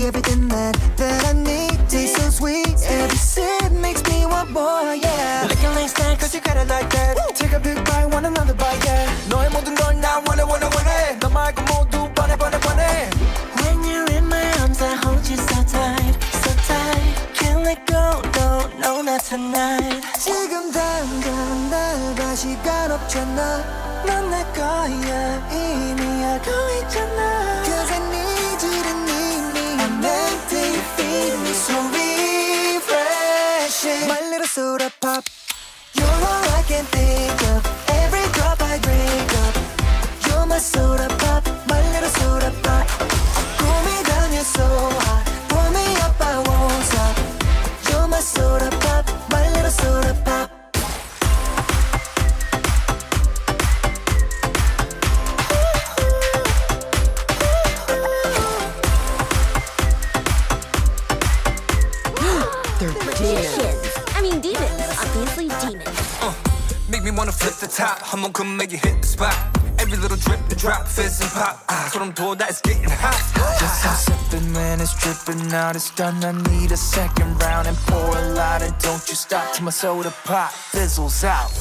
be everything that, that I need. Taste so sweet, every sip makes me want more, yeah. Licking like that, cause you got it like that. Take a big bite, want another bite, yeah. 너의 모든 걸나 원해, 원해, 원해. 너 말고 모두 번해, 번해, 번해. When you're in my arms, I hold you so tight, so tight. Can't let go, no, no, not tonight. 지금 당장 날 봐 시간 없잖아. 넌 내 거야, 이미 알고 있잖아. My little soda pop. You're all I can think of. Every drop I drink up. You're my soda pop. My little soda pop. Cool me down, you're so hot. Pull me up, I won't stop. You're my soda pop. My little soda pop. They're magicians mean demons, obviously demons. Uh, make me wanna flip the top. I'm gonna come make you hit the spot. Every little drip and drop, fizz and pop. Ah, that's what I'm told that it's getting hot. Just I'm sipping, man, it's dripping out. It's done. I need a second round and pour a lot. And don't you stop till my soda pop fizzles out.